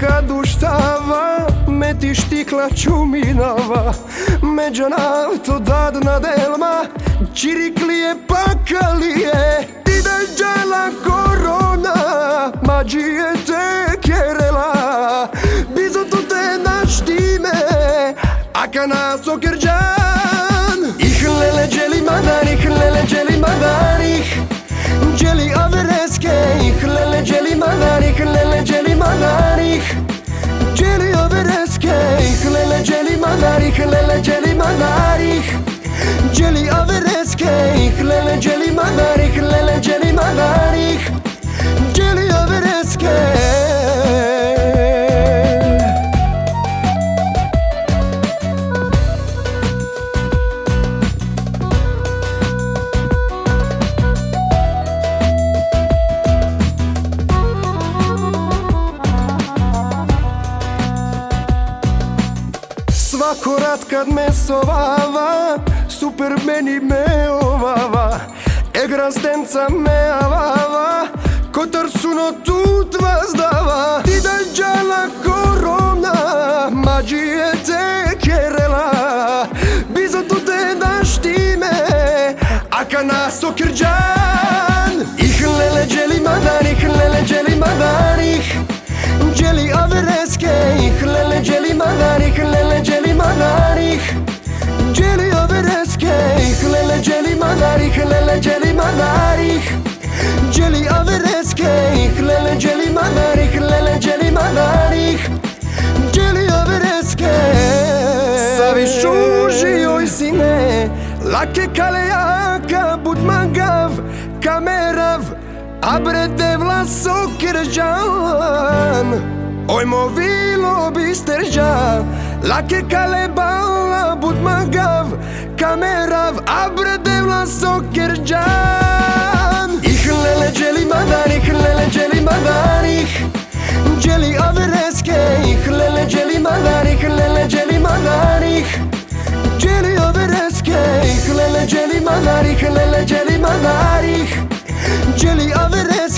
kad uštava Me ti štikla čuminava. Međana to dadna delma Čiriklije pakalije Ti da korona Mađije te kerela. Bizo to te naštime Akana sokerđan dželi madan, ih lele dželi madan Ih dželi avereske Ih lele dželi madan, Ако раткад ме совава, супермени ме овава, е Егразденца ме авава, котар тут утваздава. Ти дајджана корона, маджије те керела, да те ме, ака на сокрджан. Ихлеле джели мадан, ихлеле dželi avereske Ih lele dželi madan, ih lele dželi madan Ih dželi avereske Ih lele dželi madan, ih lele dželi madan Ih dželi avereske Ih lele dželi madan, ih lele dželi madan Ih dželi avereske Savi šuži oj sine Lake kalejaka bud magav Kamerav Abrete vlaso kirđan Oj movilo bisterđa Lake kale bala bud magav Kamerav. Abrete vlaso kirđan Ih lele dželi madan, ih lele dželi madan Ih dželi avereske Ih lele dželi madan, ih lele dželi madan Ih dželi avereske Ih lele dželi madan, ih lele dželi avereske Ih lele